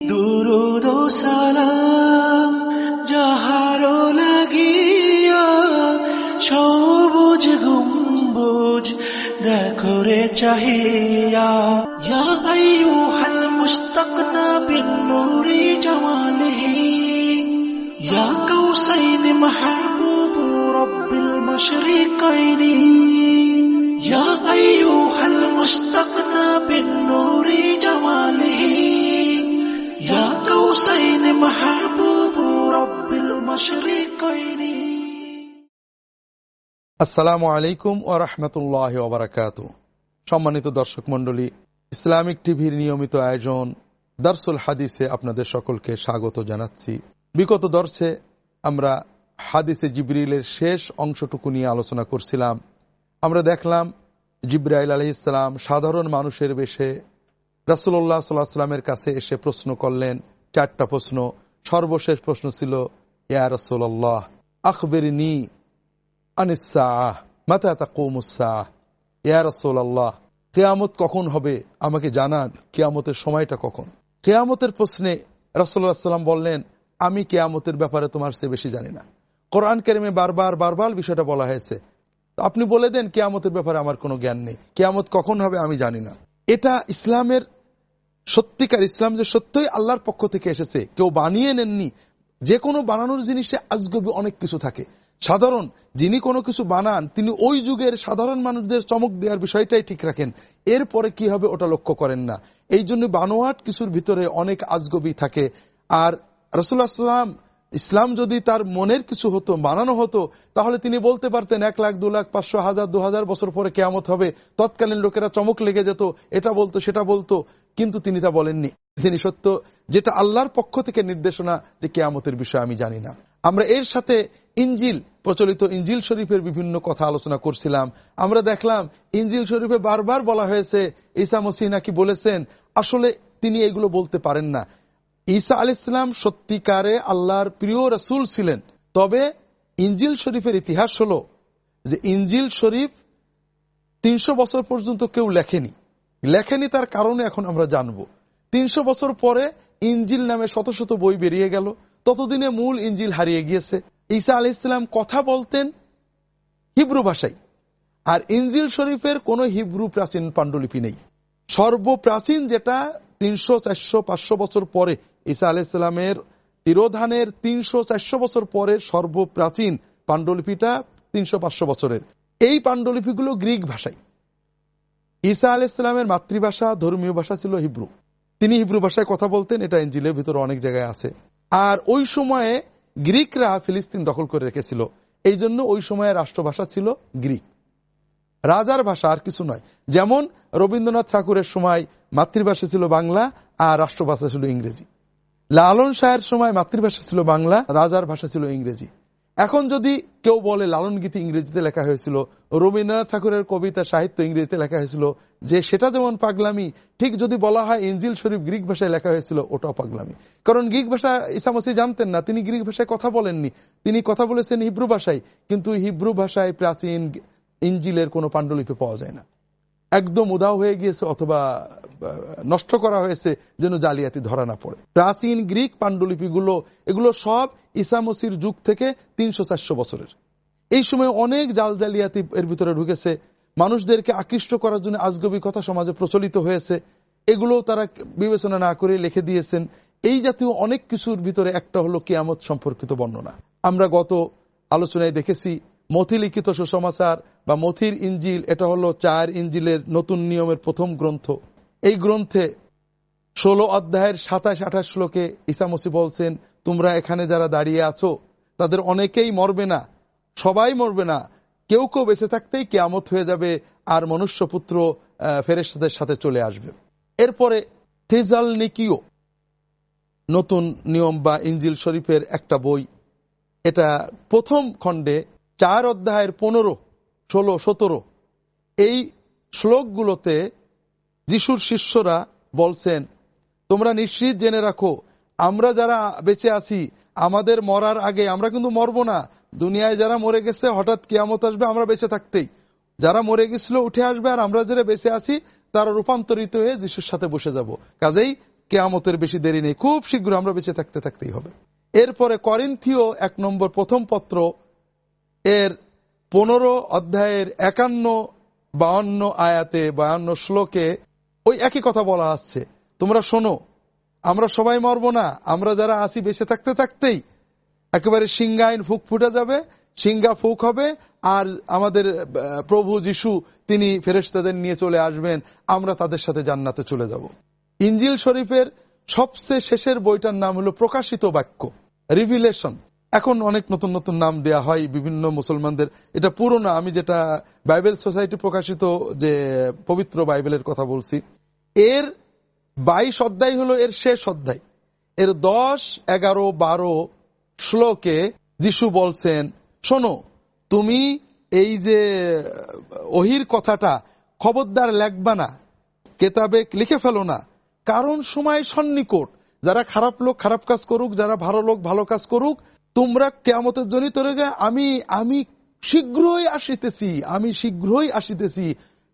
দুরুদ ও সালাম যাহার লাগিয়া সবুজ গম্বুজ দেখো রে চাহিয়া ইয়া আইয়ুহাল মুস্তাকনা বিন নূরি জামালিহি ইয়া কাউসাইন মাহবুব রব্বিল মাশরিকাইনি ইয়া আইয়ুহাল মুস্তাকনা বিন নূরি জামালিহি يا قوسين محبوب رب المشرقين আসসালামু আলাইকুম ও রহমতুল্লাহ ওবরাকাত সম্মানিত দর্শক মন্ডলী ইসলামিক টিভির নিয়মিত আয়োজন দারসুল হাদিসে আপনাদের সকলকে স্বাগত জানাচ্ছি বিগত দর্শে আমরা হাদিসে জিবরিলের শেষ অংশটুকু নিয়ে আলোচনা করছিলাম আমরা দেখলাম জিব্রাইল আলহ ইসলাম সাধারণ মানুষের বেশে রাসুল্লাহ সাল্লাহ সাল্লামের কাছে এসে প্রশ্ন করলেন, চারটা প্রশ্ন। সর্বশেষ প্রশ্ন ছিল, ইয়া রসুল্লাহ আখবের নি কেয়ামত কখন হবে? আমাকে জানান, কেয়ামতের সময়টা কখন? কেয়ামতের প্রশ্নে রসুল্লাহ বললেন, আমি কেয়ামতের ব্যাপারে তোমার চেয়ে বেশি জানি না। কোরআন কেরিমে বারবার বারবার বিষয়টা বলা হয়েছে। আপনি বলে দেন, কেয়ামতের ব্যাপারে আমার কোনো জ্ঞান নেই। কেয়ামত কখন হবে আমি জানি না। এটা ইসলামের, সত্যিকার ইসলাম যে সত্যই আল্লাহর পক্ষ থেকে এসেছে, কেউ বানিয়ে নেননি, যে কোনো বানানোর জিনিসে আজগবি অনেক কিছু থাকে। সাধারণ, যিনি কোনো কিছু বানান, তিনি ওই যুগের সাধারণ মানুষদের চমক দেওয়ার বিষয়টাই ঠিক রাখেন। এরপরে কি হবে ওটা লক্ষ্য করেন না। এই জন্য বানোয়াট কিছুর ভিতরে অনেক আজগবি থাকে। আর রসুল্লাহ সাল্লাম ইসলাম যদি তার মনের কিছু হতো, বানানো হতো, তাহলে তিনি বলতে পারতেন, এক লাখ, দু লাখ, পাঁচশো, হাজার, দু হাজার বছর পরে কেয়ামত হবে, তৎকালীন লোকেরা চমক লেগে যেত, এটা বলতো, সেটা বলতো, কিন্তু তিনি তা বলেননি। তিনি সত্য, যেটা আল্লাহর পক্ষ থেকে নির্দেশনা যে কেয়ামতের বিষয়ে আমি জানি না। আমরা এর সাথে ইঞ্জিল প্রচলিত ইঞ্জিল শরীফের বিভিন্ন কথা আলোচনা করছিলাম। আমরা দেখলাম ইঞ্জিল শরীফে বারবার বলা হয়েছে, ঈসা মসিহ নাকি বলেছেন, আসলে তিনি এগুলো বলতে পারেন না। ঈসা আল ইসলাম সত্যিকারে আল্লাহর প্রিয় রসুল ছিলেন। তবে ইঞ্জিল শরীফের ইতিহাস হলো যে ইঞ্জিল শরীফ তিনশো বছর পর্যন্ত কেউ লেখেনি। লেখেনি তার কারণে এখন আমরা জানব। তিনশো বছর পরে ইঞ্জিল নামে শত শত বই বেরিয়ে গেল। ততদিনে মূল ইঞ্জিল হারিয়ে গিয়েছে। ঈসা আলি ইসলাম কথা বলতেন হিব্রু ভাষায়। আর ইঞ্জিল শরীফের কোন হিব্রু প্রাচীন পাণ্ডুলিপি নেই। সর্বপ্রাচীন যেটা তিনশো, চারশো, পাঁচশো বছর পরে ঈসা আলি ইসলামের তিরোধানের তিনশো চারশো বছর পরে সর্বপ্রাচীন পাণ্ডুলিপিটা তিনশো পাঁচশো বছরের। এই পাণ্ডুলিপিগুলো গ্রিক ভাষায়। ঈসা আল ইসলামের মাতৃভাষা, ধর্মীয় ভাষা ছিল হিব্রু। তিনি হিব্রু ভাষায় কথা বলতেন, এটা ইঞ্জিলের ভিতরে অনেক জায়গায় আছে। আর ওই সময়ে গ্রিকরা ফিলিস্তিন দখল করে রেখেছিল। এই জন্য ওই সময়ে রাষ্ট্রভাষা ছিল গ্রিক। রাজার ভাষা আর কিছু নয়। যেমন রবীন্দ্রনাথ ঠাকুরের সময় মাতৃভাষা ছিল বাংলা আর রাষ্ট্রভাষা ছিল ইংরেজি। লালন শাহের সময় মাতৃভাষা ছিল বাংলা, রাজার ভাষা ছিল ইংরেজি। এখন যদি কেউ বলে লালন গীতি ইংরেজিতে লেখা হয়েছিল, রবীন্দ্রনাথ ঠাকুরের কবিতা, সাহিত্য ইংরেজিতে লেখা হয়েছিল, যে সেটা যেমন পাগলামি, ঠিক যদি বলা হয় ইঞ্জিল শরীফ গ্রিক ভাষায় লেখা হয়েছিল, ওটাও পাগলামি। কারণ গ্রিক ভাষা ইসামসি জানতেন না, তিনি গ্রিক ভাষায় কথা বলেননি। তিনি কথা বলেছেন হিব্রু ভাষায়, কিন্তু হিব্রু ভাষায় প্রাচীন ইঞ্জিলের কোনো পাণ্ডুলিপি পাওয়া যায় না। একদম উদাও হয়ে গিয়েছে, অথবা নষ্ট করা হয়েছে যেন জালিয়াতি ধরা না পড়ে। প্রাচীন গ্রিক পাণ্ডুলিপিগুলো, এগুলো সব ইসামসির যুগ থেকে তিনশো চারশো বছরের। এই সময় অনেক জাল জালিয়াতি এর ভিতরে ঢুকেছে। মানুষদেরকে আকৃষ্ট করার জন্য আজগবি কথা সমাজে প্রচলিত হয়েছে। এগুলো তারা বিবেচনা না করে লিখে দিয়েছেন। এই জাতীয় অনেক কিছুর ভিতরে একটা হলো কেয়ামত সম্পর্কিত বর্ণনা। আমরা গত আলোচনায় দেখেছি মথি লিখিত সুসমাচার বা মথির ইঞ্জিল, এটা হলো চার ইঞ্জিলের নতুন নিয়মের প্রথম গ্রন্থ। এই গ্রন্থে ষোলো অধ্যায়ের সাতাশ আঠাশ শ্লোকে ইসামসি বলছেন, তোমরা এখানে যারা দাঁড়িয়ে আছো, তাদের অনেকেই মরবে না। সবাই মরবে না। কেউ কেউ বেঁচে থাকতেই কেয়ামত হয়ে যাবে আর মনুষ্য মনুষ্যপুত্র ফেরেস্তাদের সাথে চলে আসবে। এরপরে থেজাল নিকিও নতুন নিয়ম বা ইঞ্জিল শরীফের একটা বই। এটা প্রথম খণ্ডে চার অধ্যায়ের পনেরো, ষোলো, সতেরো, এই শ্লোকগুলোতে যিশুর শিষ্যরা বলছেন, তোমরা নিশ্চিত জেনে রাখো, আমরা যারা বেঁচে আছি, আমাদের মরার আগে আমরা কিন্তু মরব না। দুনিয়ায় যারা মরে গেছে, হঠাৎ কেয়ামত আসবে, আমরা বেঁচে থাকতেই। যারা মরে গেছিল, উঠে আসবে, আর আমরা যারা বেঁচে আছি, তারা রূপান্তরিত হয়ে যিশুর সাথে বসে যাব। কাজেই কেয়ামতের বেশি দেরি নেই, খুব শীঘ্র আমরা বেঁচে থাকতে থাকতেই হবে। এরপরে করিন্থিও এক নম্বর প্রথম পত্র, এর পনেরো অধ্যায়ের একান্ন বাহান্ন আয়াতে বায়ান্ন শ্লোকে ওই একই কথা বলা আসছে তোমরা শোনো, আমরা সবাই মরবো না, আমরা যারা আসি বেঁচে থাকতে থাকতেই। একেবারে সিংহাইন ফুক ফুটে যাবে, সিংহা ফুক হবে, আর আমাদের প্রভু যিশু, তিনি ফেরেস্তাদের নিয়ে চলে আসবেন, আমরা তাদের সাথে জান্নাতে চলে যাব। ইঞ্জিল শরীফের সবচেয়ে শেষের বইটার নাম হলো প্রকাশিত বাক্য, রিভিলেশন। এখন অনেক নতুন নতুন নাম দেয়া হয় বিভিন্ন মুসলমানদের। এটা পুরনো, আমি যেটা বাইবেল সোসাইটি প্রকাশিত যে পবিত্র বাইবেলের কথা বলছি, এর বাইশ অধ্যায় হলো এর শেষ অধ্যায়। এর দশ, এগারো, বারো শ্লোকে যিশু বলছেন, শোনো, তুমি এই যে ওহির কথাটা খবরদার লেখবা না, কেতাবে লিখে ফেলো না। কারণ সময় সন্নিকট, যারা খারাপ লোক খারাপ কাজ করুক, যারা ভালো লোক ভালো কাজ করুক তোমরা কেমতের জনিত আমি আমি শীঘ্রই আসিতেছি, আমি শীঘ্রই আসিতেছি।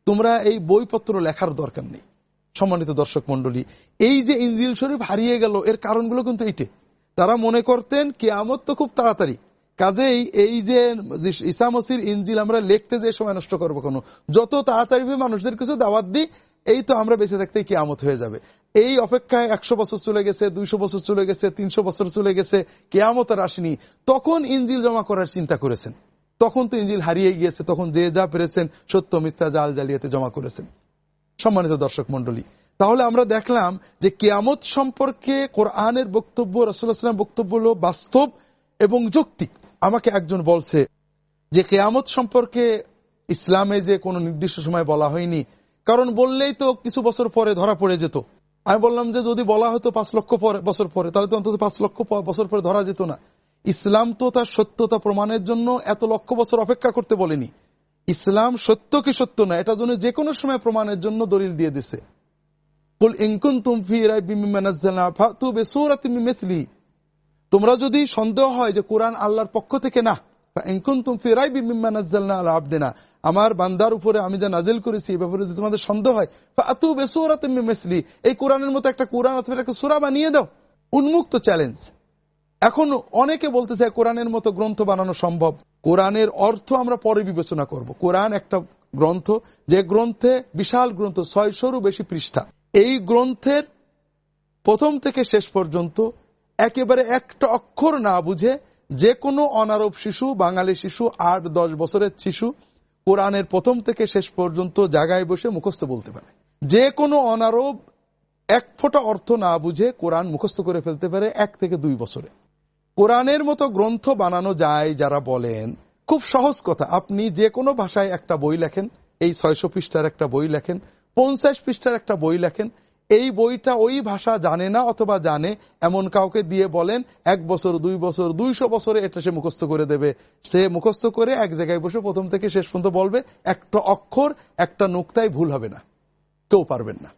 তোমরা এই বইপত্র লেখার দরকার নেই। সম্মানিত দর্শক মন্ডলী এই যে ইঞ্জিল শরীফ হারিয়ে গেল, এর কারণগুলো কিন্তু এইটে। তারা মনে করতেন কেয়ামত তো খুব তাড়াতাড়ি। কাজেই এই যে ইসা মসির ইঞ্জিল আমরা লিখতে যে সময় নষ্ট করব কোনো, যত তাড়াতাড়ি মানুষদের কিছু দাওয়াত দিই, এই তো আমরা বেঁচে থাকতেই কেয়ামত হয়ে যাবে। এই অপেক্ষায় একশো বছর চলে গেছে, দুইশো বছর চলে গেছে, তিনশো বছর চলে গেছে, কেয়ামত আর আসেনি। তখন ইঞ্জিল জমা করার চিন্তা করেছেন। তখন তো ইঞ্জিল হারিয়ে গিয়েছে, তখন যে যা পেরেছেন, সত্য মিথ্যা জাল জালিয়াতে জমা করেছেন। সম্মানিত দর্শক মন্ডলী তাহলে আমরা দেখলাম যে কেয়ামত সম্পর্কে কোরআনের বক্তব্য রসুল্লাহাম বক্তব্য হল বাস্তব এবং যৌক্তিক। আমাকে একজন বলছে যে কেয়ামত সম্পর্কে ইসলামে যে কোনো নির্দিষ্ট সময় বলা হয়নি, কারণ বললেই তো কিছু বছর পরে ধরা পড়ে যেত। আমি বললাম যে যদি বলা হতো পাঁচ লক্ষ পরে বছর পরে, তাহলে তো অন্তত পাঁচ লক্ষ বছর পরে ধরা যেত না। ইসলাম তো তার সত্যতা প্রমাণের জন্য এত লক্ষ বছর অপেক্ষা করতে বলেনি। ইসলাম সত্য কি সত্য না এটা জন্য যে কোনো সময় প্রমাণের জন্য দলিল দিয়ে দিছে। তোমরা যদি সন্দেহ হয় যে কোরআন আল্লাহর পক্ষ থেকে না আমার বান্দার উপরে আমি যা নাজিল করেছি এই ব্যাপারে তোমাদের সন্দেহ হয় মেসলি, এই কোরআনের মতো একটা কোরআন অথবা একটা সুরা বানিয়ে দাও। উন্মুক্ত চ্যালেঞ্জ এখন অনেকে বলতে চায় কোরআনের মতো গ্রন্থ বানানো সম্ভব। কোরআনের অর্থ আমরা পরে বিবেচনা করব। কোরআন একটা গ্রন্থ, যে গ্রন্থে বিশাল গ্রন্থ, ছয়শোরও বেশি পৃষ্ঠা। এই গ্রন্থের প্রথম থেকে শেষ পর্যন্ত একেবারে একটা অক্ষর না বুঝে যে কোনো অনারব শিশু, বাঙালি শিশু, আট দশ বছরের শিশু কোরআনের প্রথম থেকে শেষ পর্যন্ত জায়গায় বসে মুখস্থ বলতে পারে। যে কোনো অনারব এক ফোটা অর্থ না বুঝে কোরআন মুখস্থ করে ফেলতে পারে এক থেকে দুই বছরে। কোরআনের মতো গ্রন্থ বানানো যায় যারা বলেন, খুব সহজ কথা, আপনি যে কোনো ভাষায় একটা বই লেখেন, এই ছয়শো পৃষ্ঠার একটা বই লেখেন, পঞ্চাশ পৃষ্ঠার একটা বই লেখেন এই বইটা ওই ভাষা জানে না অথবা জানে, এমন কাউকে দিয়ে বলেন, এক বছর, দুই বছর, দুইশো বছরে এটা সে মুখস্থ করে দেবে। সে মুখস্থ করে এক জায়গায় বসে প্রথম থেকে শেষ পর্যন্ত বলবে, একটা অক্ষর, একটা নুক্তায় ভুল হবে না। কেউ পারবেন না।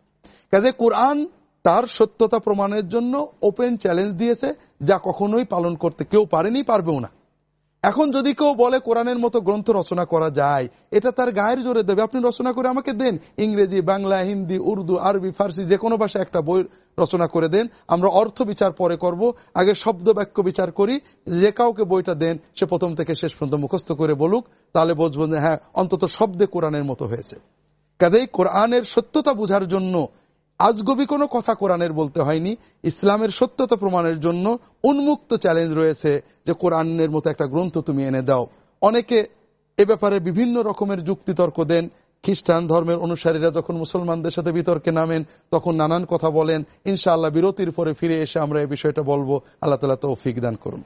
কাজে কোরআন তার সত্যতা প্রমাণের জন্য ওপেন চ্যালেঞ্জ দিয়েছে, যা কখনোই পালন করতে কেউ পারেনি, পারবেও না। এখন যদি কেউ বলে কোরআনের মতো গ্রন্থ রচনা করা যায়, এটা তার গায়ের জোরে দেবে। আপনি রচনা করে আমাকে দেন। ইংরেজি, বাংলা, হিন্দি, উর্দু, আরবি, ফার্সি, যে কোনো ভাষায় একটা বই রচনা করে দেন। আমরা অর্থ বিচার পরে করব। আগে শব্দ বাক্য বিচার করি। যে কাউকে বইটা দেন, সে প্রথম থেকে শেষ পর্যন্ত মুখস্থ করে বলুক। তাহলে বুঝব যে হ্যাঁ অন্তত শব্দে কোরআনের মতো হয়েছে। কাজেই কোরআনের সত্যতা বুঝার জন্য আজগবি কোনো কথা কোরআনের বলতে হয়নি। ইসলামের সত্যতা প্রমাণের জন্য উন্মুক্ত চ্যালেঞ্জ রয়েছে যে কোরআনের মতো একটা গ্রন্থ তুমি এনে দাও। অনেকে এ ব্যাপারে বিভিন্ন রকমের যুক্তিতর্ক দেন। খ্রিস্টান ধর্মের অনুসারীরা যখন মুসলমানদের সাথে বিতর্কে নামেন, তখন নানান কথা বলেন। ইনশাআল্লাহ বিরতির পরে ফিরে এসে আমরা এই বিষয়টা বলব। আল্লাহ তালা তৌফিক দান করুন।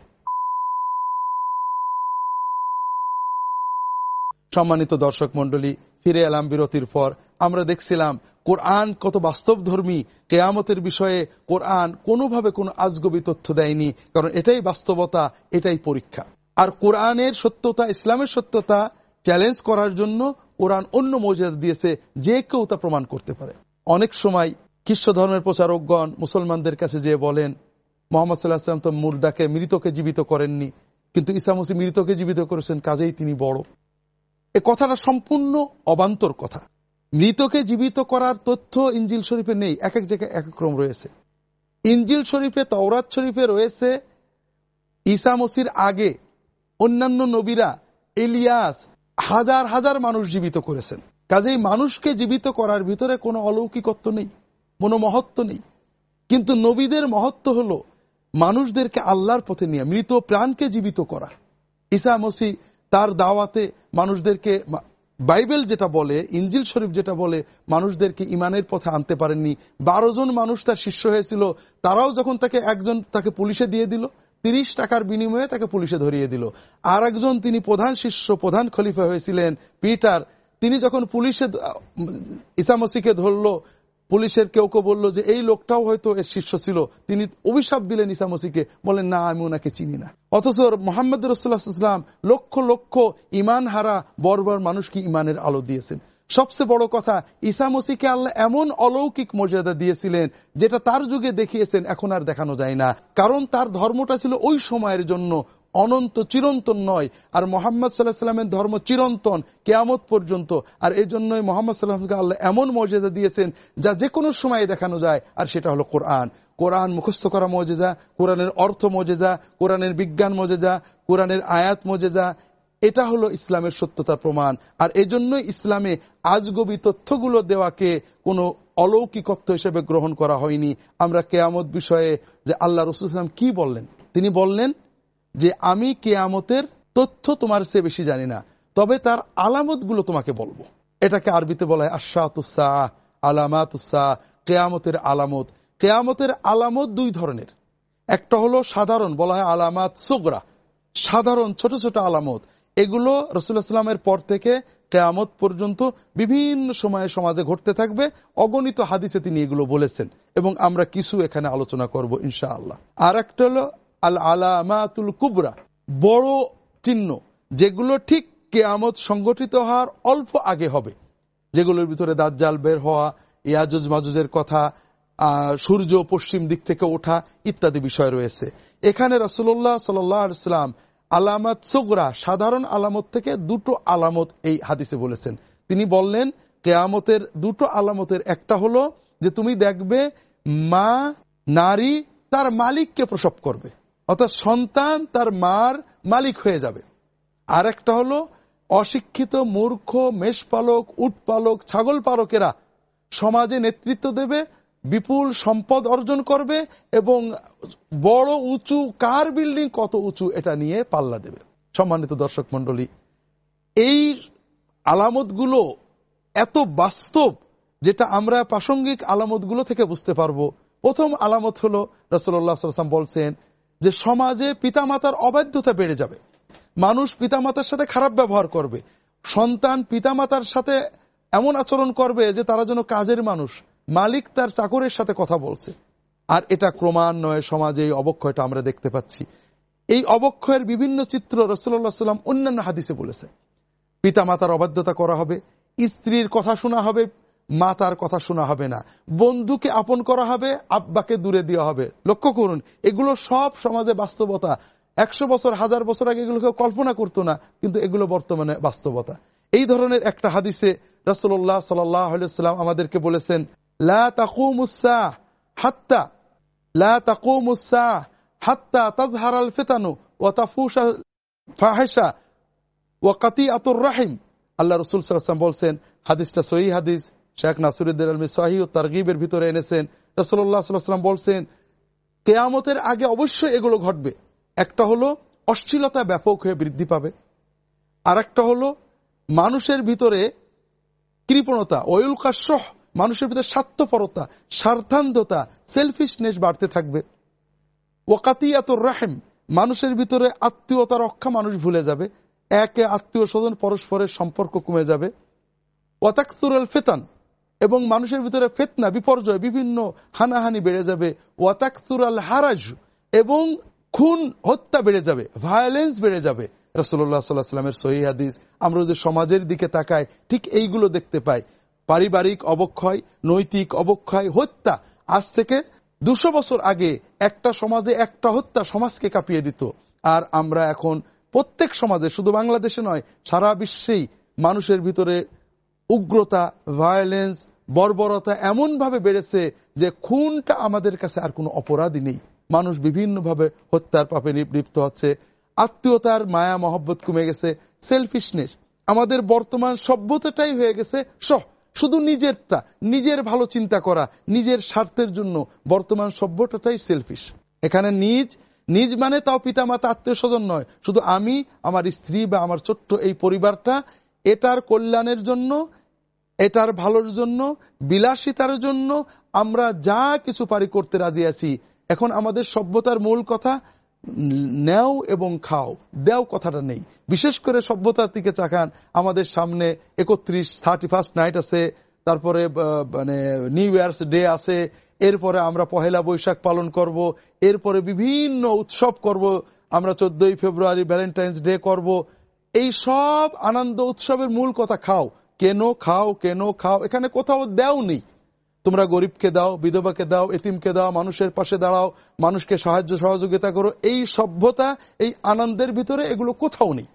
সম্মানিত দর্শক মন্ডলী ফিরে এলাম বিরতির পর। আমরা দেখছিলাম কোরআন কত বাস্তব ধর্মী কেয়ামতের বিষয়ে কোরআন কোনোভাবে কোনো আজগবি তথ্য দেয়নি, কারণ এটাই বাস্তবতা, এটাই পরীক্ষা। আর কোরআনের সত্যতা, ইসলামের সত্যতা চ্যালেঞ্জ করার জন্য কোরআন অন্য মর্যাদা দিয়েছে, যে কেউ তা প্রমাণ করতে পারে। অনেক সময় খ্রিস্ট ধর্মের প্রচারকগণ মুসলমানদের কাছে যে বলেন, মোহাম্মদ সাল্লাহাম তো মুর্দাকে, মৃতকে জীবিত করেননি, কিন্তু ইসামসি মৃতকে জীবিত করেছেন, কাজেই তিনি বড়। এ কথাটা সম্পূর্ণ অবান্তর কথা। মৃতকে জীবিত করার তথ্য ইঞ্জিল শরীফে নেই। এক এক জায়গায় এক ক্রম রয়েছে। ইঞ্জিল শরীফে, তওরাত শরীফে রয়েছে, ঈসা মসির আগে অন্যান্য নবীরা এলিয়াস হাজার হাজার মানুষ জীবিত করেছেন। কাজেই মানুষকে জীবিত করার ভিতরে কোনো অলৌকিকত্ব নেই, কোনো মহত্ব নেই। কিন্তু নবীদের মহত্ব হল মানুষদেরকে আল্লাহর পথে নিয়ে, মৃত প্রাণকে জীবিত করা। ঈসা মসি তার দাওয়াতে মানুষদেরকে বাইবেল যেটা বলে ইঞ্জিল শরীফ যেটা বলে, মানুষদেরকে ইমানের পথে আনতে পারেননি। বারো জন মানুষ তার শিষ্য হয়েছিল। তারাও যখন তাকে একজন তাকে পুলিশে দিয়ে দিল, তিরিশ টাকার বিনিময়ে তাকে পুলিশে ধরিয়ে দিল। আর একজন তিনি প্রধান শিষ্য, প্রধান খলিফা হয়েছিলেন, পিটার। তিনি যখন পুলিশে ইসামসিকে ধরলো পুলিশের কেউ কেউ বলল যে এই লোকটাও হয়তো এর শিষ্য ছিল। তিনি অভিশাপ দিলেন ইসামসিকে বলেন না, আমি ওনাকে চিনি না। অথচ মোহাম্মদ রসুল্লাহাম লক্ষ লক্ষ ইমান হারা বর্বর মানুষকে ইমানের আলো দিয়েছেন। সবচেয়ে বড় কথা, ঈসা মসিকে আল্লাহ এমন অলৌকিক মর্যাদা দিয়েছিলেন, যেটা তার যুগে দেখিয়েছেন, এখন আর দেখানো যায় না। কারণ তার ধর্মটা ছিল ওই সময়ের জন্য অনন্ত চিরন্তন নয়। আর মোহাম্মদ সাল্লাহ সাল্লামের ধর্ম চিরন্তন, কেয়ামত পর্যন্ত। আর এই জন্যই মোহাম্মদ সাল্লাহামকে আল্লাহ এমন মর্যাদা দিয়েছেন, যা যে কোনো সময়ে দেখানো যায়। আর সেটা হলো কোরআন। কোরআন মুখস্থ করা মজেজা কোরআনের অর্থ মজেজা কোরআনের বিজ্ঞান মজেজা কোরআনের আয়াত মজেজা এটা হলো ইসলামের সত্যতা প্রমাণ। আর এই জন্যই ইসলামে আজগবি তথ্যগুলো দেওয়াকে কোনো অলৌকিকত্ব হিসেবে গ্রহণ করা হয়নি। আমরা কেয়ামত বিষয়ে যে আল্লাহ রসুল ইসলাম কি বললেন? তিনি বললেন যে আমি কেয়ামতের তথ্য তোমার সে বেশি জানি না। তবে তার আলামতগুলো তোমাকে বলব। এটাকে আরবিতে বলা হয় আশাতুসাহ আলামাতুসাহ কেয়ামতের আলামত। কেয়ামতের আলামত দুই ধরনের। একটা হলো সাধারণ, বলা হয় আলামাত সুগরা। সাধারণ, ছোট ছোট আলামত। এগুলো রসুল্লাহামের পর থেকে কেয়ামত পর্যন্ত বিভিন্ন সময়ে সমাজে ঘটতে থাকবে। অগণিত হাদিসে তিনি এগুলো বলেছেন। এবং আমরা কিছু এখানে আলোচনা করব, ইনশাআল্লাহ। আর একটা হলো আল আলামাতুল কুবরা, বড় চিহ্ন, যেগুলো ঠিক কেয়ামত সংগঠিত হওয়ার অল্প আগে হবে। যেগুলোর ভিতরে দাজ্জাল বের হওয়া, ইয়াজুজ মাজুজের কথা সূর্য পশ্চিম দিক থেকে ওঠা ইত্যাদি বিষয় রয়েছে। এখানে রসুল্লাহ সাল্লাম আলামত সুগরা, সাধারণ আলামত থেকে দুটো আলামত এই হাদিসে বলেছেন। তিনি বললেন, কেয়ামতের দুটো আলামতের একটা হলো যে তুমি দেখবে মা, নারী, তার মালিককে প্রসব করবে। অর্থাৎ সন্তান তার মার মালিক হয়ে যাবে। আর একটা হলো, অশিক্ষিত, মূর্খ, মেষপালক, উটপালক, ছাগল পালকেরা সমাজে নেতৃত্ব দেবে, বিপুল সম্পদ অর্জন করবে এবং বড় উঁচু, কার বিল্ডিং কত উঁচু এটা নিয়ে পাল্লা দেবে। সম্মানিত দর্শক মন্ডলী এই আলামতগুলো এত বাস্তব যেটা আমরা প্রাসঙ্গিক আলামতগুলো থেকে বুঝতে পারব। প্রথম আলামত হলো রসল্লাহ বলছেন যে সমাজে পিতামাতার অবাধ্যতা বেড়ে যাবে। মানুষ পিতামাতার সাথে খারাপ ব্যবহার করবে। সন্তান পিতামাতার সাথে এমন আচরণ করবে যে তারা যেন কাজের মানুষ। মালিক তার চাকরের সাথে কথা বলছে। আর এটা ক্রমান্বয়ে সমাজে এই অবক্ষয়টা আমরা দেখতে পাচ্ছি। এই অবক্ষয়ের বিভিন্ন চিত্র রসুল্লাহ সাল্লাম অন্যান্য হাদিসে বলেছে। পিতা মাতার অবাধ্যতা করা হবে, স্ত্রীর কথা শোনা হবে মাতার কথা শোনা হবে না। বন্ধুকে আপন করা হবে, আব্বাকে দূরে দেওয়া হবে। লক্ষ্য করুন, এগুলো সব সমাজে বাস্তবতা। একশো বছর, হাজার বছর আগে এগুলো কেউ কল্পনা করতো না, কিন্তু এগুলো বর্তমানে বাস্তবতা। এই ধরনের একটা হাদিসে রসল্লাহ সাল্লাম আমাদেরকে বলেছেন আল্লাহ রসুল বলছেন, হাদিসটা সহি হাদিস শেখ নাসুরুদ্দিন আলমী সাহি ও তারগিবের ভিতরে এনেছেন। রসল্লাহ সাল্লাম বলছেন, কেয়ামতের আগে অবশ্যই এগুলো ঘটবে। একটা হলো অশ্লীলতা ব্যাপক হয়ে বৃদ্ধি পাবে। আর একটা হলো মানুষের ভিতরে কৃপণতা ওয়ুলকাশহ মানুষের ভিতরে স্বার্থপরতা স্বার্থান্ধতা সেলফিশনেস বাড়তে থাকবে। ওকাতিয়াতুর রাহেম, মানুষের ভিতরে আত্মীয়তা রক্ষা মানুষ ভুলে যাবে। একে আত্মীয় স্বজন পরস্পরের সম্পর্ক কমে যাবে। ওয়াতাকুরাল ফেতান এবং মানুষের ভিতরে ফেতনা, বিপর্যয়, বিভিন্ন হানাহানি বেড়ে যাবে। ওয়াতাকুরাল হারাজ, এবং খুন, হত্যা বেড়ে যাবে ভায়োলেন্স বেড়ে যাবে। রসল্লাহ সাল্লাহ সাল্লামের আমরা যদি সমাজের দিকে তাকাই, ঠিক এইগুলো দেখতে পাই। পারিবারিক অবক্ষয়, নৈতিক অবক্ষয়, হত্যা, আজ থেকে দুশো বছর আগে একটা সমাজে একটা হত্যা সমাজকে কাঁপিয়ে দিত। আর আমরা এখন প্রত্যেক সমাজে, শুধু বাংলাদেশে নয়, সারা বিশ্বেই মানুষের ভিতরে উগ্রতা ভায়োলেন্স বর্বরতা এমন ভাবে বেড়েছে যে খুনটা আমাদের কাছে আর কোনো অপরাধী নেই। মানুষ বিভিন্নভাবে হত্যার পাপে লিপ্ত হচ্ছে। আত্মীয়তার মায়া, মহব্বত কমে গেছে। সেলফিশনেস আমাদের বর্তমান সভ্যতাটাই হয়ে গেছে। সহ, শুধু নিজেরটা, নিজের ভালো চিন্তা করা, নিজের স্বার্থের জন্য বর্তমান সভ্যতাটাই সেলফিশ এখানে নিজ নিজ মানে তাও পিতা মাতা আত্মীয় স্বজন নয়। শুধু আমি, আমার স্ত্রী বা আমার ছোট্ট এই পরিবারটা এটার কল্যাণের জন্য, এটার ভালোর জন্য, বিলাসিতার জন্য আমরা যা কিছু পারি করতে রাজি আছি। এখন আমাদের সভ্যতার মূল কথা, নেও এবং খাও। দেও কথাটা নেই। বিশেষ করে সভ্যতার দিকে চাকান, আমাদের সামনে একত্রিশ থার্টি ফার্স্ট নাইট আছে, তারপরে মানে নিউ ইয়ার্স ডে আছে, এরপরে আমরা পহেলা বৈশাখ পালন করব, এরপরে বিভিন্ন উৎসব করব, আমরা চোদ্দই ফেব্রুয়ারি ভ্যালেন্টাইন্স ডে করব এই সব আনন্দ উৎসবের মূল কথা খাও। কেন খাও কেন খাও, এখানে কোথাও দেও নেই। তোমরা গরিবকে দাও, বিধবাকে দাও, এতিমকে দাও, মানুষের পাশে দাঁড়াও, মানুষকে সাহায্য, সহযোগিতা করো। এই সভ্যতা, এই আনন্দের ভিতরে এগুলো কোথাও নেই।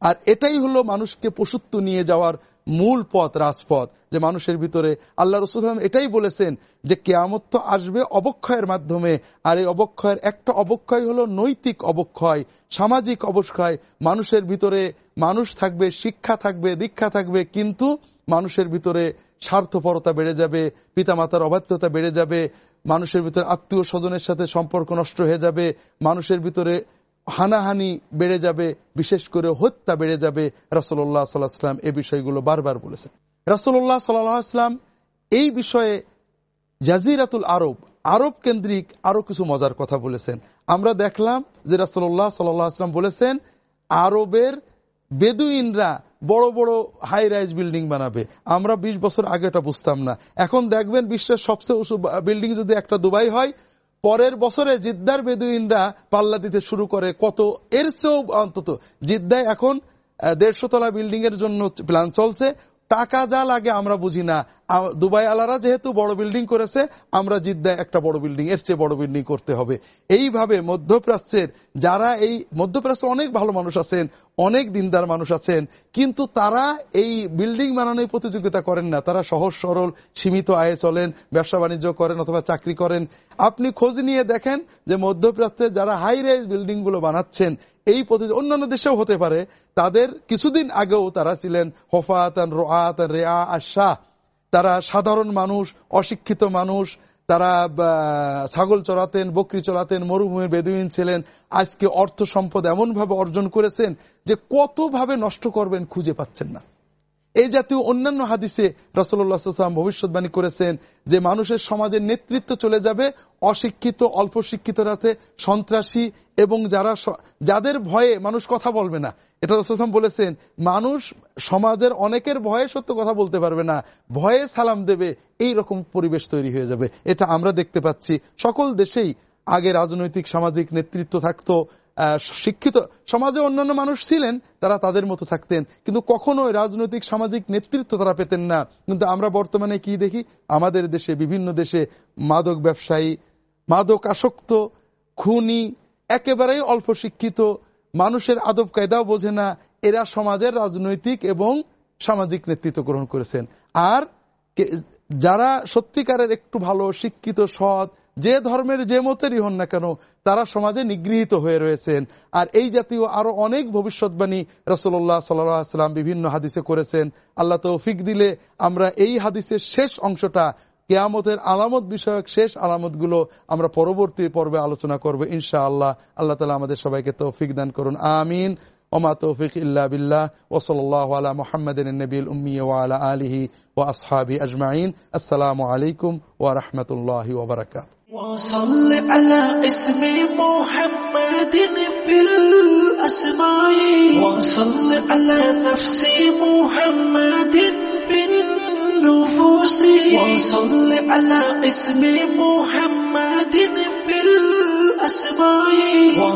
আর এটাই হলো মানুষকে পশুত্ব নিয়ে যাওয়ার মূল পথ, রাজপথ, যে মানুষের ভিতরে আল্লাহ রসুল এটাই বলেছেন যে কেয়ামত তো আসবে অবক্ষয়ের মাধ্যমে, আর এই অবক্ষয়ের একটা অবক্ষয় হলো নৈতিক অবক্ষয়, সামাজিক অবক্ষয়। মানুষের ভিতরে মানুষ থাকবে, শিক্ষা থাকবে, দীক্ষা থাকবে, কিন্তু মানুষের ভিতরে স্বার্থপরতা বেড়ে যাবে, পিতামাতার অবাধ্যতা বেড়ে যাবে, মানুষের ভিতরে আত্মীয় স্বজনের সাথে সম্পর্ক নষ্ট হয়ে যাবে, মানুষের ভিতরে হানাহানি বেড়ে যাবে, বিশেষ করে হত্যা বেড়ে যাবে রাসোল্লাহ সাল্লাহাম এই বিষয়গুলো বারবার বলেছেন। রাসোল্লাহ সাল্লাম এই বিষয়ে জাজিরাতুল আরব আরব কেন্দ্রিক আরও কিছু মজার কথা বলেছেন। আমরা দেখলাম যে রাসোল্লাহ সাল্লাম বলেছেন, আরবের বেদুইনরা বড় বড় হাই রাইজ বিল্ডিং বানাবে। আমরা ২০ বছর আগে এটা বুঝতাম না। এখন দেখবেন বিশ্বের সবচেয়ে উঁচু বিল্ডিং যদি একটা দুবাই হয় পরের বছরে জিদ্দার বেদুইনরা পাল্লা দিতে শুরু করে কত? এর চেয়েও অন্তত। জিদ্দায় এখন দেড়শো তলা বিল্ডিং এর জন্য প্ল্যান চলছে। টাকা যা লাগে আমরা বুঝি না। দুবাই আলারা যেহেতু বড় বিল্ডিং করেছে, আমরা জিদ্দায় একটা বড় বিল্ডিং, এর চেয়ে বড় বিল্ডিং করতে হবে। এইভাবে মধ্যপ্রাচ্যের যারা এই, মধ্যপ্রাচ্যে অনেক ভালো মানুষ আছেন, অনেক দিনদার মানুষ আছেন, কিন্তু তারা এই বিল্ডিং বানানোর প্রতিযোগিতা করেন না। তারা সহজ, সরল, সীমিত আয়ে চলেন, ব্যবসা বাণিজ্য করেন অথবা চাকরি করেন। আপনি খোঁজ নিয়ে দেখেন যে মধ্যপ্রাচ্যে যারা হাই রাইজ বিল্ডিংগুলো বানাচ্ছেন এই অন্যান্য দেশেও হতে পারে। তাদের কিছুদিন আগেও তারা ছিলেন হোফাতান রোয়াতান রেয়া আর শাহ। তারা সাধারণ মানুষ, অশিক্ষিত মানুষ। তারা ছাগল চড়াতেন, বকরি চড়াতেন, মরুভূমির বেদুইন ছিলেন। আজকে অর্থ সম্পদ এমন ভাবে অর্জন করেছেন যে কতভাবে নষ্ট করবেন খুঁজে পাচ্ছেন না। এই জাতীয় অন্যান্য হাদিসে রসল্লাহাম ভবিষ্যৎবাণী করেছেন যে মানুষের সমাজের নেতৃত্ব চলে যাবে অশিক্ষিত, অল্প শিক্ষিত রাতে সন্ত্রাসী এবং যারা যাদের ভয়ে মানুষ কথা বলবে না। এটা রসলাম বলেছেন, মানুষ সমাজের অনেকের ভয়ে সত্য কথা বলতে পারবে না। ভয়ে সালাম দেবে, এই রকম পরিবেশ তৈরি হয়ে যাবে। এটা আমরা দেখতে পাচ্ছি। সকল দেশেই আগে রাজনৈতিক, সামাজিক নেতৃত্ব থাকতো শিক্ষিত, সমাজে অন্যান্য মানুষ ছিলেন, তারা তাদের মতো থাকতেন। কিন্তু কখনো রাজনৈতিক, সামাজিক নেতৃত্ব তারা পেতেন না। কিন্তু আমরা বর্তমানে কি দেখি? আমাদের দেশে, বিভিন্ন দেশে মাদক ব্যবসায়ী, মাদক আসক্ত, খুনি, একেবারেই অল্প শিক্ষিত, মানুষের আদব কায়দাও বোঝে না। এরা সমাজের রাজনৈতিক এবং সামাজিক নেতৃত্ব গ্রহণ করেছেন। আর যারা সত্যিকারের একটু ভালো, শিক্ষিত, সৎ যে ধর্মের যে মতেরই হন না কেন, তারা সমাজে নিগৃহীত হয়ে রয়েছেন। আর এই জাতীয় আরও অনেক ভবিষ্যৎবাণী রসল্লাহ সাল্লাম বিভিন্ন হাদিসে করেছেন। আল্লাহ তৌফিক দিলে আমরা এই হাদিসের শেষ অংশটা, কেয়ামতের আলামত বিষয়ক শেষ আলামতগুলো আমরা পরবর্তী পর্বে আলোচনা করব ইনশা আল্লাহ আল্লাহ তালা আমাদের সবাইকে তৌফিক দান করুন। আমিন। ওমা তৌফিক ইল্লা বিল্লাহ। ওসল্লাহ আলা মোহাম্মদ নবীল উম্মি ওয়ালা আলিহি ও আসহাবি আজমাইন। আসসালামু আলাইকুম ওয়া রাহমাতুল্লাহি ওয়া وصل على اسم محمد في الأسماء. وصل على نفس محمد في النفوس. وصل على اسم محمد في الأسماء.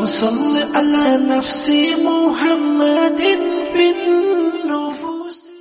وصل على نفس محمد في النفوس.